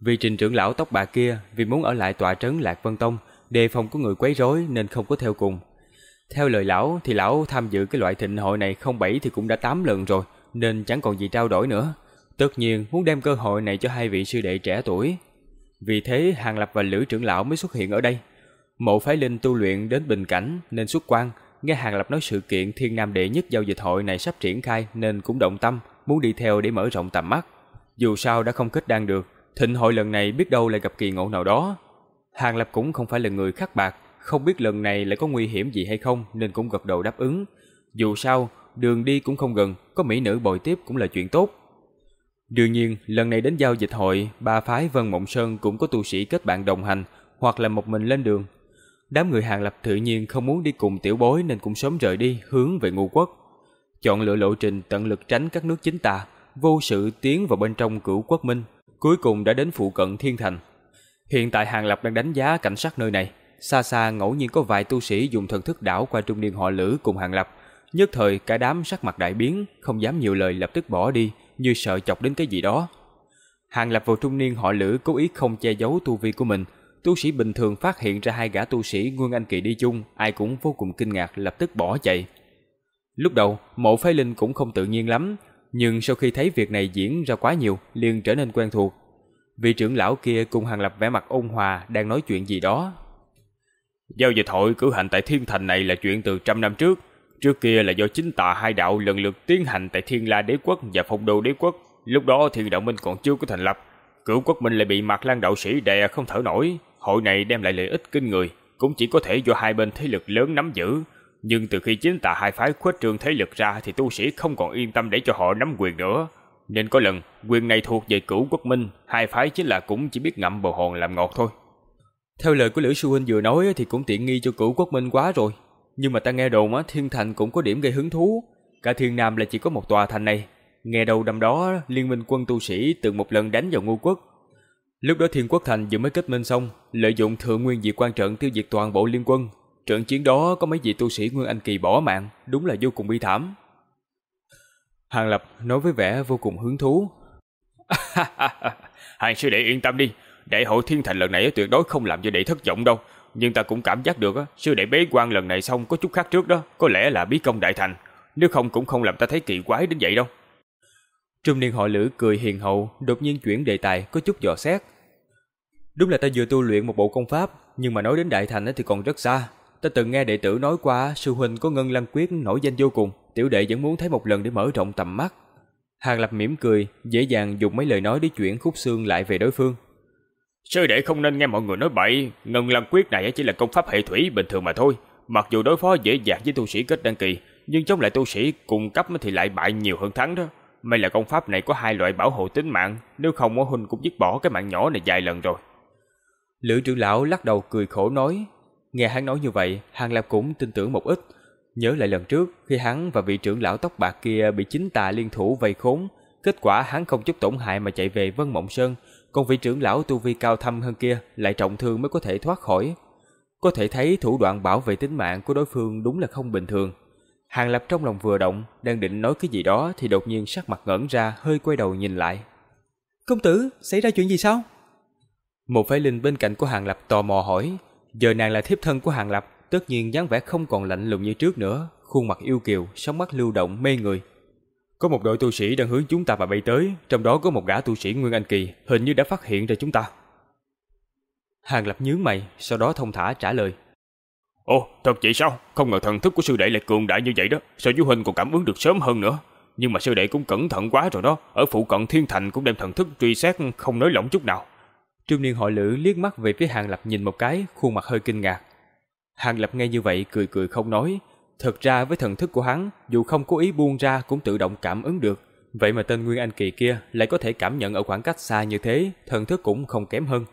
Vì trình trưởng lão tóc bạc kia vì muốn ở lại tòa trấn Lạc Vân Tông, đề phòng có người quấy rối nên không có theo cùng. Theo lời lão thì lão tham dự cái loại thịnh hội này không bảy thì cũng đã 8 lần rồi, nên chẳng còn gì trao đổi nữa. Tất nhiên muốn đem cơ hội này cho hai vị sư đệ trẻ tuổi. Vì thế Hàng Lập và Lữ trưởng lão mới xuất hiện ở đây. Mộ phái linh tu luyện đến bình cảnh nên xuất quan, nghe Hàng Lập nói sự kiện thiên nam đệ nhất giao dịch hội này sắp triển khai nên cũng động tâm, muốn đi theo để mở rộng tầm mắt. Dù sao đã không kết đan được, thịnh hội lần này biết đâu lại gặp kỳ ngộ nào đó. Hàng Lập cũng không phải là người khắc bạc, không biết lần này lại có nguy hiểm gì hay không nên cũng gật đầu đáp ứng. Dù sao, đường đi cũng không gần, có mỹ nữ bồi tiếp cũng là chuyện tốt. Đương nhiên, lần này đến giao dịch hội, ba phái Vân Mộng Sơn cũng có tu sĩ kết bạn đồng hành, hoặc là một mình lên đường. Đám người Hàng Lập tự nhiên không muốn đi cùng tiểu bối nên cũng sớm rời đi hướng về ngũ quốc. Chọn lựa lộ trình tận lực tránh các nước chính tà, vô sự tiến vào bên trong cửu quốc minh, cuối cùng đã đến phụ cận thiên thành. Hiện tại Hàng Lập đang đánh giá cảnh sát nơi này, xa xa ngẫu nhiên có vài tu sĩ dùng thần thức đảo qua trung niên họ Lữ cùng Hàng Lập, nhất thời cả đám sắc mặt đại biến, không dám nhiều lời lập tức bỏ đi, như sợ chọc đến cái gì đó. Hàng Lập vào trung niên họ Lữ cố ý không che giấu tu vi của mình, tu sĩ bình thường phát hiện ra hai gã tu sĩ Nguyên Anh Kỳ đi chung, ai cũng vô cùng kinh ngạc lập tức bỏ chạy. Lúc đầu, mộ phái linh cũng không tự nhiên lắm, nhưng sau khi thấy việc này diễn ra quá nhiều, liền trở nên quen thuộc. Vị trưởng lão kia cùng Hàng Lập vẻ mặt ôn hòa đang nói chuyện gì đó. Giao dịch hội cử hành tại Thiên Thành này là chuyện từ trăm năm trước. Trước kia là do chính tà hai đạo lần lượt tiến hành tại Thiên La Đế Quốc và Phong Đô Đế Quốc. Lúc đó Thiên Đạo Minh còn chưa có thành lập. Cửu quốc minh lại bị Mạc Lan đạo sĩ đè không thở nổi. Hội này đem lại lợi ích kinh người, cũng chỉ có thể do hai bên thế lực lớn nắm giữ. Nhưng từ khi chính tà hai phái khuếch trương thế lực ra thì tu sĩ không còn yên tâm để cho họ nắm quyền nữa. Nên có lần, quyền này thuộc về cửu quốc minh, hai phái chính là cũng chỉ biết ngậm bồ hòn làm ngọt thôi. Theo lời của Lữ Sư Huynh vừa nói thì cũng tiện nghi cho cửu quốc minh quá rồi. Nhưng mà ta nghe đồn á, Thiên Thành cũng có điểm gây hứng thú. Cả Thiên Nam là chỉ có một tòa thành này. Nghe đầu đầm đó, Liên minh quân tu sĩ từng một lần đánh vào ngu quốc. Lúc đó Thiên Quốc Thành vừa mới kết minh xong, lợi dụng thượng nguyên dị quan trận tiêu diệt toàn bộ liên quân. Trận chiến đó có mấy vị tu sĩ Nguyên Anh Kỳ bỏ mạng, đúng là vô cùng bi thảm. Hàng Lập nói với vẻ vô cùng hứng thú. Hàng sư đệ yên tâm đi, đại hội thiên thành lần này tuyệt đối không làm cho đệ thất vọng đâu. Nhưng ta cũng cảm giác được sư đệ bế quan lần này xong có chút khác trước đó, có lẽ là bí công đại thành. Nếu không cũng không làm ta thấy kỳ quái đến vậy đâu. Trung niên họ Lữ cười hiền hậu, đột nhiên chuyển đề tài có chút dò xét. Đúng là ta vừa tu luyện một bộ công pháp, nhưng mà nói đến đại thành thì còn rất xa. Ta từng nghe đệ tử nói qua sư huynh có ngân lăng quyết nổi danh vô cùng, tiểu đệ vẫn muốn thấy một lần để mở rộng tầm mắt. Hàng Lập mỉm cười, dễ dàng dùng mấy lời nói để chuyển khúc xương lại về đối phương. Sư đệ không nên nghe mọi người nói bậy, ngân lăng quyết này chỉ là công pháp hệ thủy bình thường mà thôi. Mặc dù đối phó dễ dàng với tu sĩ kết đăng kỳ, nhưng chống lại tu sĩ cùng cấp thì lại bại nhiều hơn thắng đó. May là công pháp này có hai loại bảo hộ tính mạng, nếu không Mô huynh cũng dứt bỏ cái mạng nhỏ này vài lần rồi. Lữ trưởng lão lắc đầu cười khổ nói, nghe hắn nói như vậy, Hàng Lập cũng tin tưởng một ít. Nhớ lại lần trước, khi hắn và vị trưởng lão tóc bạc kia bị chính tà liên thủ vây khốn, kết quả hắn không chút tổn hại mà chạy về Vân Mộng Sơn, còn vị trưởng lão tu vi cao thâm hơn kia lại trọng thương mới có thể thoát khỏi. Có thể thấy thủ đoạn bảo vệ tính mạng của đối phương đúng là không bình thường. Hàng Lập trong lòng vừa động, đang định nói cái gì đó thì đột nhiên sắc mặt ngẩn ra, hơi quay đầu nhìn lại. Công tử, xảy ra chuyện gì sao? Một phái linh bên cạnh của Hàng Lập tò mò hỏi. Giờ nàng là thiếp thân của Hàng Lập, tất nhiên dáng vẻ không còn lạnh lùng như trước nữa, khuôn mặt yêu kiều, sóng mắt lưu động mê người. Có một đội tu sĩ đang hướng chúng ta mà bay tới, trong đó có một gã tu sĩ Nguyên Anh Kỳ, hình như đã phát hiện ra chúng ta. Hàng Lập nhướng mày, sau đó thông thả trả lời. Ồ, thật vậy sao? Không ngờ thần thức của sư đệ lại cường đại như vậy đó. Sao du huynh còn cảm ứng được sớm hơn nữa? Nhưng mà sư đệ cũng cẩn thận quá rồi đó. Ở phụ cận thiên thành cũng đem thần thức truy xét không nới lỏng chút nào. Trương Niên hội lữ liếc mắt về phía Hàng Lập nhìn một cái, khuôn mặt hơi kinh ngạc. Hàng Lập nghe như vậy cười cười không nói. Thật ra với thần thức của hắn, dù không cố ý buông ra cũng tự động cảm ứng được. Vậy mà tên Nguyên Anh Kỳ kia lại có thể cảm nhận ở khoảng cách xa như thế, thần thức cũng không kém hơn.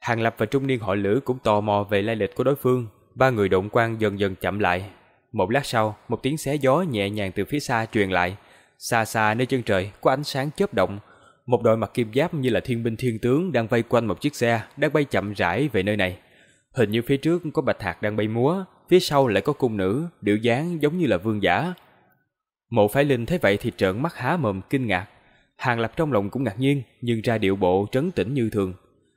Hàng Lập và Trung Niên hội lữ cũng tò mò về lai lịch của đối phương, Ba người động quan dần dần chậm lại. Một lát sau, một tiếng xé gió nhẹ nhàng từ phía xa truyền lại. Xa xa nơi chân trời có ánh sáng chớp động. Một đội mặc kim giáp như là thiên binh thiên tướng đang vây quanh một chiếc xe đang bay chậm rãi về nơi này. Hình như phía trước có bạch hạc đang bay múa, phía sau lại có cung nữ, điệu dáng giống như là vương giả. Mộ phái linh thấy vậy thì trợn mắt há mồm kinh ngạc. Hàng lập trong lòng cũng ngạc nhiên, nhưng ra điệu bộ trấn tĩnh như thường.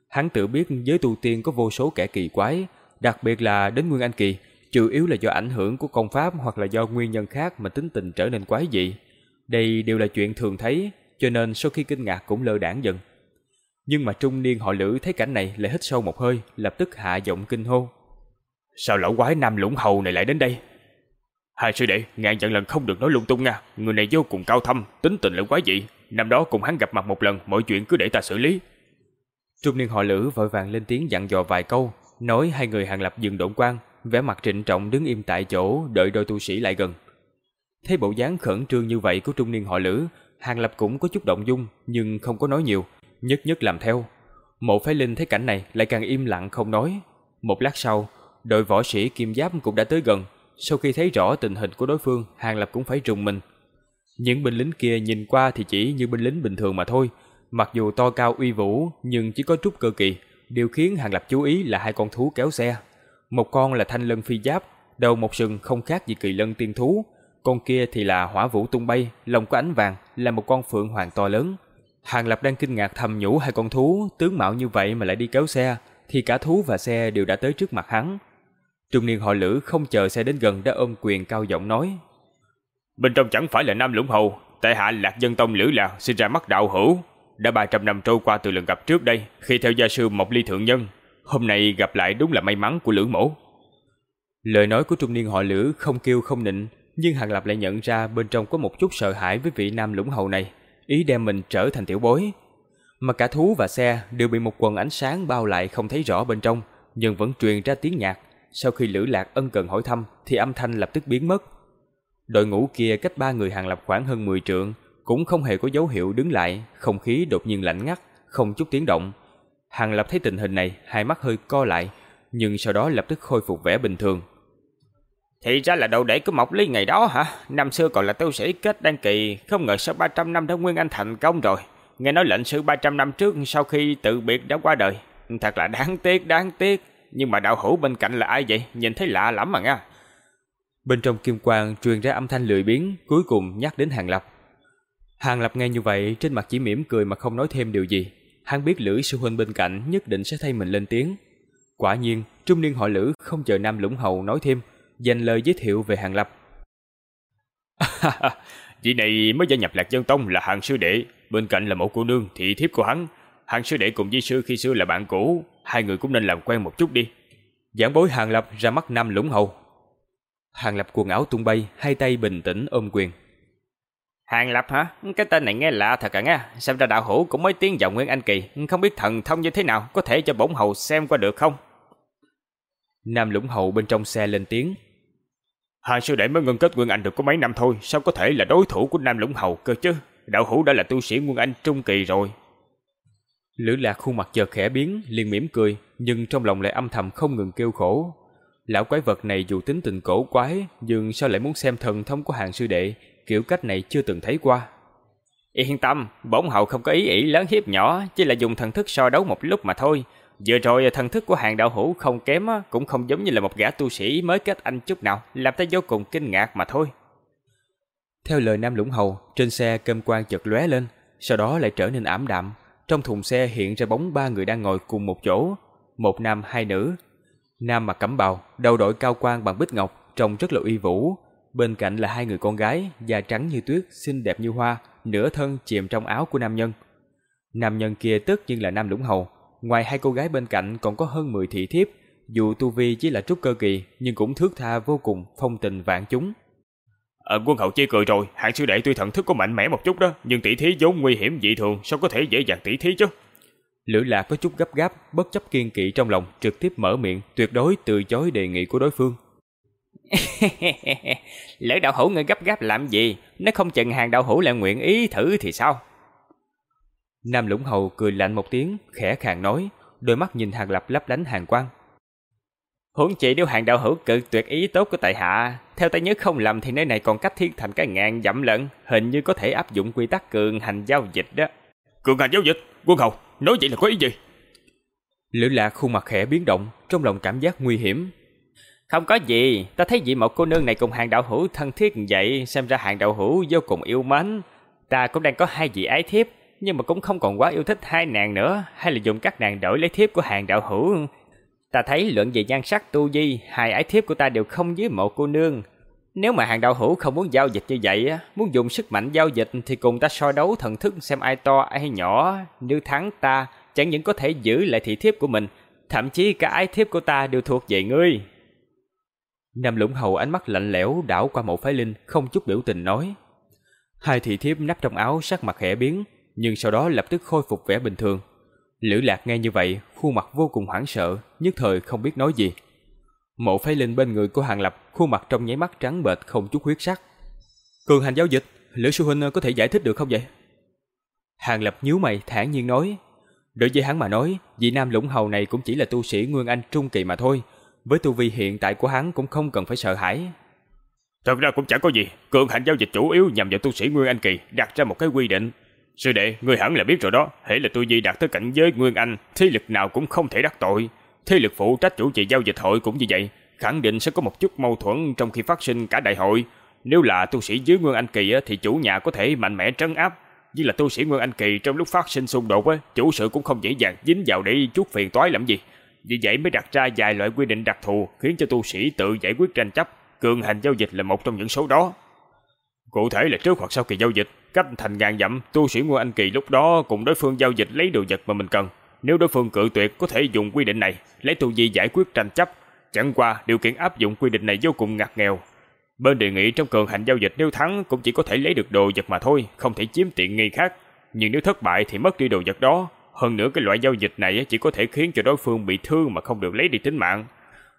Hắn tự biết giới tu tiên có vô số kẻ kỳ quái, Đặc biệt là đến Nguyên Anh Kỳ, chủ yếu là do ảnh hưởng của công pháp hoặc là do nguyên nhân khác mà tính tình trở nên quái dị. Đây đều là chuyện thường thấy, cho nên sau khi kinh ngạc cũng lơ đảng dần. Nhưng mà trung niên họ lữ thấy cảnh này lại hít sâu một hơi, lập tức hạ giọng kinh hô. Sao lão quái nam lũng hầu này lại đến đây? Hai sư đệ, ngàn dặn lần không được nói lung tung nha. Người này vô cùng cao thâm, tính tình lại quái dị. Năm đó cùng hắn gặp mặt một lần, mọi chuyện cứ để ta xử lý. Trung niên họ lữ vội vàng lên tiếng dặn dò vài câu, nói hai người hàng lập dừng độn quan, vẻ mặt trịnh trọng đứng im tại chỗ đợi đôi tu sĩ lại gần. Thấy bộ dáng khẩn trương như vậy của trung niên họ lữ, hàng lập cũng có chút động dung nhưng không có nói nhiều, nhất nhất làm theo. Mộ phái linh thấy cảnh này lại càng im lặng không nói. Một lát sau, đội võ sĩ kim giáp cũng đã tới gần. Sau khi thấy rõ tình hình của đối phương, hàng lập cũng phải rùng mình. Những binh lính kia nhìn qua thì chỉ như binh lính bình thường mà thôi, Mặc dù to cao uy vũ nhưng chỉ có chút cơ kỳ, điều khiến Hàng Lập chú ý là hai con thú kéo xe. Một con là thanh lân phi giáp, đầu một sừng không khác gì kỳ lân tiên thú, con kia thì là hỏa vũ tung bay, lồng có ánh vàng, là một con phượng hoàng to lớn. Hàng Lập đang kinh ngạc thầm nhủ hai con thú tướng mạo như vậy mà lại đi kéo xe, thì cả thú và xe đều đã tới trước mặt hắn. Trung niên họ Lữ không chờ xe đến gần đã ôm quyền cao giọng nói: "Bên trong chẳng phải là Nam Lũng Hầu, tại hạ Lạc Dân Tông Lữ Lạc sinh ra mắt đạo hữu, đã 300 năm trôi qua từ lần gặp trước đây, khi theo gia sư Mộc Ly Thượng Nhân, hôm nay gặp lại đúng là may mắn của Lữ Mổ. Lời nói của trung niên họ Lữ không kêu không nịnh, nhưng Hàng Lập lại nhận ra bên trong có một chút sợ hãi với vị nam lũng hầu này, ý đem mình trở thành tiểu bối. Mà cả thú và xe đều bị một quần ánh sáng bao lại không thấy rõ bên trong, nhưng vẫn truyền ra tiếng nhạc. Sau khi Lữ Lạc ân cần hỏi thăm thì âm thanh lập tức biến mất. Đội ngũ kia cách ba người Hàng Lập khoảng hơn 10 trượng, cũng không hề có dấu hiệu đứng lại, không khí đột nhiên lạnh ngắt, không chút tiếng động. Hàng Lập thấy tình hình này, hai mắt hơi co lại, nhưng sau đó lập tức khôi phục vẻ bình thường. Thì ra là đầu đệ của Mộc Ly ngày đó hả? Năm xưa còn là tu sĩ kết đăng kỳ, không ngờ sau 300 năm đã Nguyên Anh thành công rồi. Nghe nói lệnh sư 300 năm trước sau khi tự biệt đã qua đời. Thật là đáng tiếc, đáng tiếc. Nhưng mà đạo hữu bên cạnh là ai vậy? Nhìn thấy lạ lắm mà nha. Bên trong kim quang truyền ra âm thanh lười biếng, cuối cùng nhắc đến Hàng Lập. Hàng Lập nghe như vậy, trên mặt chỉ mỉm cười mà không nói thêm điều gì. Hắn biết Lữ sư huynh bên cạnh nhất định sẽ thay mình lên tiếng. Quả nhiên, trung niên họ Lữ không chờ Nam Lũng Hầu nói thêm, dành lời giới thiệu về Hàng Lập. Vị này mới gia nhập Lạc Dân Tông là Hàng Sư Đệ, bên cạnh là một cô nương thị thiếp của hắn. Hàng Sư Đệ cùng Di Sư khi xưa là bạn cũ, hai người cũng nên làm quen một chút đi. Giảng bối Hàng Lập ra mắt Nam Lũng Hầu. Hàng Lập quần áo tung bay, hai tay bình tĩnh ôm quyền. Hàng Lập hả? Cái tên này nghe lạ thật à nghe. Xem ra đạo hữu cũng mới tiến vào Nguyên Anh Kỳ. Không biết thần thông như thế nào, có thể cho bổn hầu xem qua được không? Nam lũng hầu bên trong xe lên tiếng. hàng sư đệ mới ngân kết Nguyên Anh được có mấy năm thôi, sao có thể là đối thủ của Nam lũng hầu cơ chứ? Đạo hữu đã là tu sĩ Nguyên Anh trung kỳ rồi. Lữ lạc khuôn mặt chợt khẽ biến, liền mỉm cười, nhưng trong lòng lại âm thầm không ngừng kêu khổ. Lão quái vật này dù tính tình cổ quái, nhưng sao lại muốn xem thần thông của hàng sư đệ, kiểu cách này chưa từng thấy qua. Yên tâm, bổn hậu không có ý ỷ lớn hiếp nhỏ, chỉ là dùng thần thức so đấu một lúc mà thôi. Vừa rồi thần thức của hàng đạo hữu không kém, cũng không giống như là một gã tu sĩ mới kết anh chút nào, làm ta vô cùng kinh ngạc mà thôi. Theo lời Nam Lũng Hầu, trên xe cơm quang chợt lóe lên, sau đó lại trở nên ảm đạm. Trong thùng xe hiện ra bóng ba người đang ngồi cùng một chỗ, một nam hai nữ. Nam mặc cẩm bào, đầu đội cao quan bằng bích ngọc, trông rất là uy vũ, Bên cạnh là hai người con gái, da trắng như tuyết, xinh đẹp như hoa, nửa thân chìm trong áo của nam nhân. Nam nhân kia tất nhiên là Nam Lũng Hầu, ngoài hai cô gái bên cạnh còn có hơn 10 thị thiếp, dù tu vi chỉ là trúc cơ kỳ nhưng cũng thước tha vô cùng, phong tình vạn chúng. Ở quân hậu chi cười rồi, hạng sư đệ tuy thần thức có mạnh mẽ một chút đó, nhưng tỷ thí vốn nguy hiểm dị thường, sao có thể dễ dàng tỷ thí chứ? Lữ Lạc có chút gấp gáp, bất chấp kiên kỵ trong lòng, trực tiếp mở miệng, tuyệt đối từ chối đề nghị của đối phương. Lỡ đạo hữu người gấp gáp làm gì? Nếu không chừng hàng đạo hữu lại nguyện ý thử thì sao? Nam Lũng Hầu cười lạnh một tiếng, khẽ khàng nói, đôi mắt nhìn Hàng Lập lấp lánh hàng quang. Huống chỉ nếu hàng đạo hữu cự tuyệt ý tốt của tại hạ, theo ta nhớ không lầm thì nơi này còn cách thiên thành cái ngàn dặm lận, hình như có thể áp dụng quy tắc cường hành giao dịch đó. Cường hành giao dịch? Quân hầu, nói vậy là có ý gì? Lữ Lạc khuôn mặt khẽ biến động, trong lòng cảm giác nguy hiểm, không có gì, ta thấy vị mẫu cô nương này cùng hàng đạo hữu thân thiết vậy, xem ra hàng đạo hữu vô cùng yêu mến. Ta cũng đang có hai vị ái thiếp, nhưng mà cũng không còn quá yêu thích hai nàng nữa, hay là dùng các nàng đổi lấy thiếp của hàng đạo hữu. Ta thấy luận về nhan sắc tu di, hai ái thiếp của ta đều không dưới mẫu cô nương. Nếu mà hàng đạo hữu không muốn giao dịch như vậy, muốn dùng sức mạnh giao dịch thì cùng ta so đấu thần thức xem ai to ai nhỏ. Nếu thắng ta, chẳng những có thể giữ lại thị thiếp của mình, thậm chí cả ái thiếp của ta đều thuộc về ngươi. Nam Lũng Hầu ánh mắt lạnh lẽo đảo qua mộ phái linh, không chút biểu tình nói. Hai thị thiếp nắp trong áo sắc mặt khẽ biến, nhưng sau đó lập tức khôi phục vẻ bình thường. Lữ Lạc nghe như vậy, khuôn mặt vô cùng hoảng sợ, nhất thời không biết nói gì. Mộ phái linh bên người của Hàng Lập, khuôn mặt trong nháy mắt trắng bệch không chút huyết sắc. Cường hành giao dịch, Lữ Sư Huynh có thể giải thích được không vậy? Hàng Lập nhíu mày thản nhiên nói. Đối với hắn mà nói, vị nam lũng hầu này cũng chỉ là tu sĩ Nguyên Anh trung kỳ mà thôi. Với tu vi hiện tại của hắn cũng không cần phải sợ hãi. Thật ra cũng chẳng có gì, cường hành giao dịch chủ yếu nhằm vào tu sĩ Nguyên Anh kỳ, đặt ra một cái quy định. Sư đệ, người hẳn là biết rồi đó, hễ là tu vi đạt tới cảnh giới Nguyên Anh, thế lực nào cũng không thể đắc tội. Thế lực phụ trách chủ trì giao dịch hội cũng như vậy, khẳng định sẽ có một chút mâu thuẫn trong khi phát sinh cả đại hội. Nếu là tu sĩ dưới Nguyên Anh kỳ thì chủ nhà có thể mạnh mẽ trấn áp, nhưng là tu sĩ Nguyên Anh kỳ trong lúc phát sinh xung đột chủ sự cũng không dễ dàng dính vào để chút phiền toái làm gì. Vì vậy mới đặt ra vài loại quy định đặc thù khiến cho tu sĩ tự giải quyết tranh chấp, cường hành giao dịch là một trong những số đó. Cụ thể là trước hoặc sau kỳ giao dịch, cách thành ngàn dặm, tu sĩ mua Anh kỳ lúc đó cùng đối phương giao dịch lấy đồ vật mà mình cần. Nếu đối phương cự tuyệt có thể dùng quy định này, lấy tu vi giải quyết tranh chấp. Chẳng qua, điều kiện áp dụng quy định này vô cùng ngặt nghèo. Bên đề nghị trong cường hành giao dịch nếu thắng cũng chỉ có thể lấy được đồ vật mà thôi, không thể chiếm tiện nghi khác. Nhưng nếu thất bại thì mất đi đồ vật đó. Hơn nữa cái loại giao dịch này chỉ có thể khiến cho đối phương bị thương mà không được lấy đi tính mạng.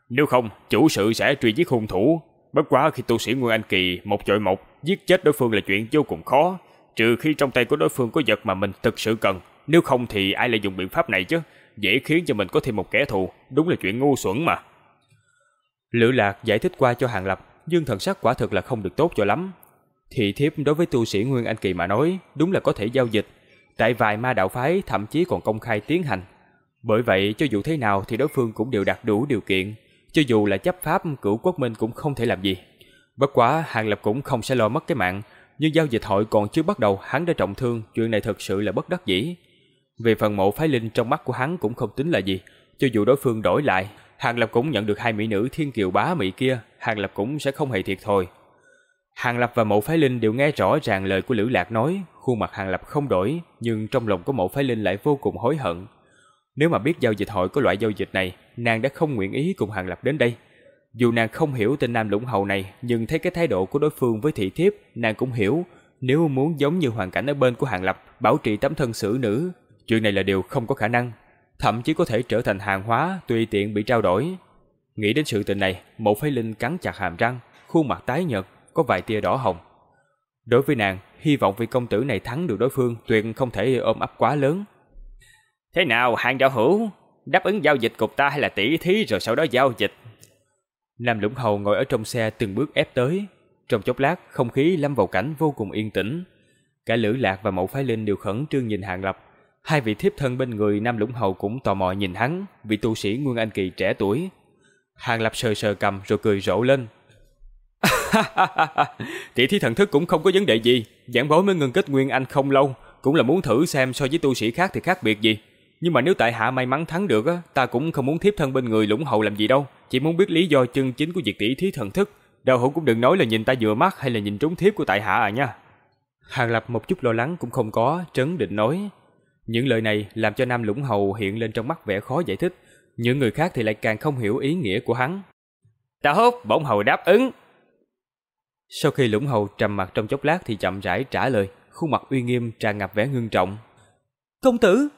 Nếu không, chủ sự sẽ truy giết hung thủ. Bất quá khi tu sĩ Nguyên Anh Kỳ một chọi một, giết chết đối phương là chuyện vô cùng khó. Trừ khi trong tay của đối phương có vật mà mình thực sự cần, nếu không thì ai lại dùng biện pháp này chứ? Dễ khiến cho mình có thêm một kẻ thù, đúng là chuyện ngu xuẩn mà. Lữ Lạc giải thích qua cho Hàng Lập, nhưng thần sắc quả thực là không được tốt cho lắm. Thị thiếp đối với tu sĩ Nguyên Anh Kỳ mà nói, đúng là có thể giao dịch. Tại vài ma đạo phái thậm chí còn công khai tiến hành. Bởi vậy, cho dù thế nào thì đối phương cũng đều đạt đủ điều kiện. Cho dù là chấp pháp, cửu quốc minh cũng không thể làm gì. Bất quá, Hàng Lập cũng không sẽ lo mất cái mạng. Nhưng giao dịch hội còn chưa bắt đầu, hắn đã trọng thương, chuyện này thật sự là bất đắc dĩ. Về phần mộ phái linh trong mắt của hắn cũng không tính là gì, cho dù đối phương đổi lại, Hàng Lập cũng nhận được hai mỹ nữ thiên kiều bá mỹ kia, Hàng Lập cũng sẽ không hề thiệt thôi. Hàng Lập và mộ phái linh đều nghe rõ ràng lời của Lữ Lạc nói, khuôn mặt Hàng Lập không đổi, nhưng trong lòng của mộ phái linh lại vô cùng hối hận. Nếu mà biết giao dịch hội có loại giao dịch này, nàng đã không nguyện ý cùng Hàng Lập đến đây. Dù nàng không hiểu tên nam lũng hầu này, nhưng thấy cái thái độ của đối phương với thị thiếp, nàng cũng hiểu, nếu muốn giống như hoàn cảnh ở bên của Hàng Lập, bảo trì tấm thân xử nữ, Chuyện này là điều không có khả năng, thậm chí có thể trở thành hàng hóa tùy tiện bị trao đổi. Nghĩ đến sự tình này, Mộ phái linh cắn chặt hàm răng, khuôn mặt tái nhợt, có vài tia đỏ hồng. Đối với nàng, hy vọng vị công tử này thắng được đối phương tuyệt không thể ôm ấp quá lớn. Thế nào, hàng giao hữu? Đáp ứng giao dịch cục ta hay là tỷ thí rồi sau đó giao dịch? Nam Lũng Hầu ngồi ở trong xe từng bước ép tới. Trong chốc lát, không khí lâm vào cảnh vô cùng yên tĩnh. Cả Lữ Lạc và Mậu Phái Linh đều khẩn trương nhìn Hàng Lập, Hai vị thiếp thân bên người Nam Lũng Hầu cũng tò mò nhìn hắn, vị tu sĩ Nguyên Anh Kỳ trẻ tuổi. Hàng Lập sờ sờ cầm rồi cười rộ lên. Tỷ thí thần thức cũng không có vấn đề gì, giảng bối mới ngừng kết Nguyên Anh không lâu, cũng là muốn thử xem so với tu sĩ khác thì khác biệt gì. Nhưng mà nếu tại hạ may mắn thắng được á, ta cũng không muốn thiếp thân bên người lũng hầu làm gì đâu, chỉ muốn biết lý do chân chính của việc tỷ thí thần thức. Đạo hữu cũng đừng nói là nhìn ta vừa mắt hay là nhìn trúng thiếp của tại hạ à nha. Hàng Lập một chút lo lắng cũng không có, trấn định nói. Những lời này làm cho Nam Lũng Hầu hiện lên trong mắt vẻ khó giải thích, những người khác thì lại càng không hiểu ý nghĩa của hắn. Ta hốt, bỗng hầu đáp ứng. Sau khi Lũng Hầu trầm mặt trong chốc lát thì chậm rãi trả lời, khuôn mặt uy nghiêm tràn ngập vẻ ngưng trọng. Công tử!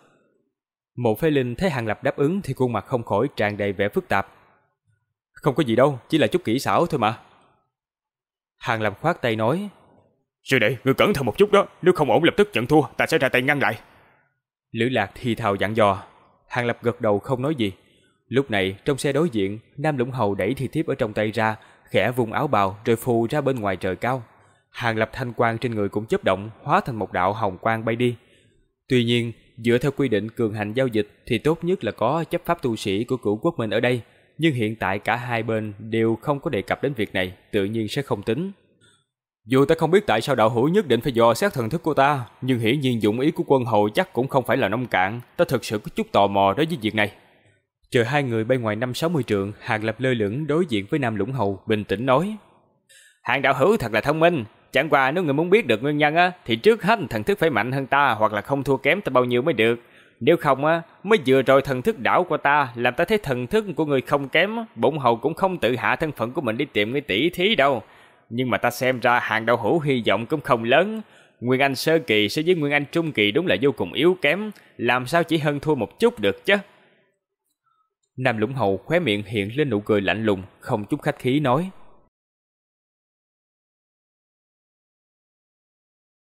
Một phế linh thấy Hàng Lập đáp ứng thì khuôn mặt không khỏi tràn đầy vẻ phức tạp. Không có gì đâu, chỉ là chút kỹ xảo thôi mà. Hàng Lập khoát tay nói. Sư đệ, ngươi cẩn thận một chút đó, nếu không ổn lập tức nhận thua, ta sẽ ra tay ngăn lại. Lữ Lạc thì thào dặn dò. Hàng Lập gật đầu không nói gì. Lúc này, trong xe đối diện, Nam Lũng Hầu đẩy thi thiếp ở trong tay ra, khẽ vùng áo bào rồi phù ra bên ngoài trời cao. Hàng Lập thanh quang trên người cũng chớp động, hóa thành một đạo hồng quang bay đi. Tuy nhiên, dựa theo quy định cường hành giao dịch thì tốt nhất là có chấp pháp tu sĩ của cửu quốc mình ở đây, nhưng hiện tại cả hai bên đều không có đề cập đến việc này, tự nhiên sẽ không tính. Dù ta không biết tại sao đạo hữu nhất định phải dò xét thần thức của ta, nhưng hiển nhiên dụng ý của quân hầu chắc cũng không phải là nông cạn, ta thực sự có chút tò mò đối với việc này. Chờ hai người bay ngoài năm sáu mươi trượng, Hàng Lập lơ lửng đối diện với Nam Lũng Hầu, bình tĩnh nói. Hàng đạo hữu thật là thông minh, chẳng qua nếu người muốn biết được nguyên nhân á, thì trước hết thần thức phải mạnh hơn ta hoặc là không thua kém ta bao nhiêu mới được. Nếu không á, mới vừa rồi thần thức đảo qua ta làm ta thấy thần thức của người không kém, bổn hầu cũng không tự hạ thân phận của mình đi tìm người tỷ thí đâu. Nhưng mà ta xem ra hàng đạo hữu hy vọng cũng không lớn. Nguyên Anh sơ kỳ so với Nguyên Anh trung kỳ đúng là vô cùng yếu kém, làm sao chỉ hơn thua một chút được chứ? Nam Lũng Hầu khóe miệng hiện lên nụ cười lạnh lùng, không chút khách khí nói.